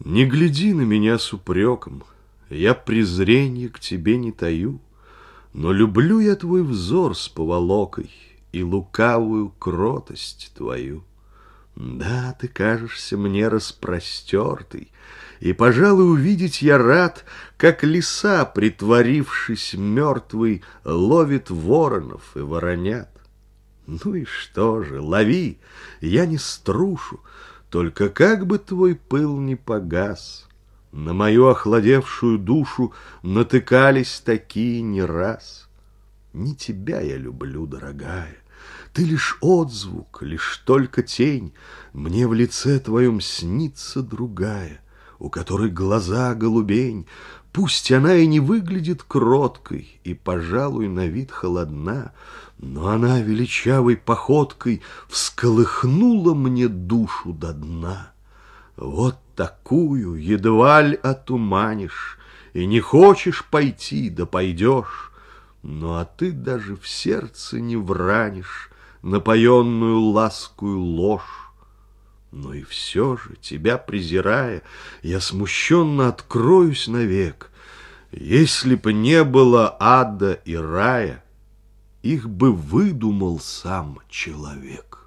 Не гляди на меня с упреком, Я презренье к тебе не таю, Но люблю я твой взор с поволокой И лукавую кротость твою. Да, ты кажешься мне распростертый, И, пожалуй, увидеть я рад, Как лиса, притворившись мертвой, Ловит воронов и воронят. Ну и что же, лови, я не струшу, Только как бы твой пыл не погас. На мою охладевшую душу Натыкались такие не раз. Не тебя я люблю, дорогая, Ты лишь отзвук, лишь только тень, Мне в лице твоем снится другая, У которой глаза голубень, Пусть она и не выглядит кроткой И, пожалуй, на вид холодна, Но она величавой походкой Всколыхнула мне душу до дна. Вот такую едва ль отуманишь, И не хочешь пойти, да пойдешь, Ну, а ты даже в сердце не вранишь Напоенную ласкую ложь. Но и все же, тебя презирая, я смущенно откроюсь навек. Если б не было ада и рая, их бы выдумал сам человек.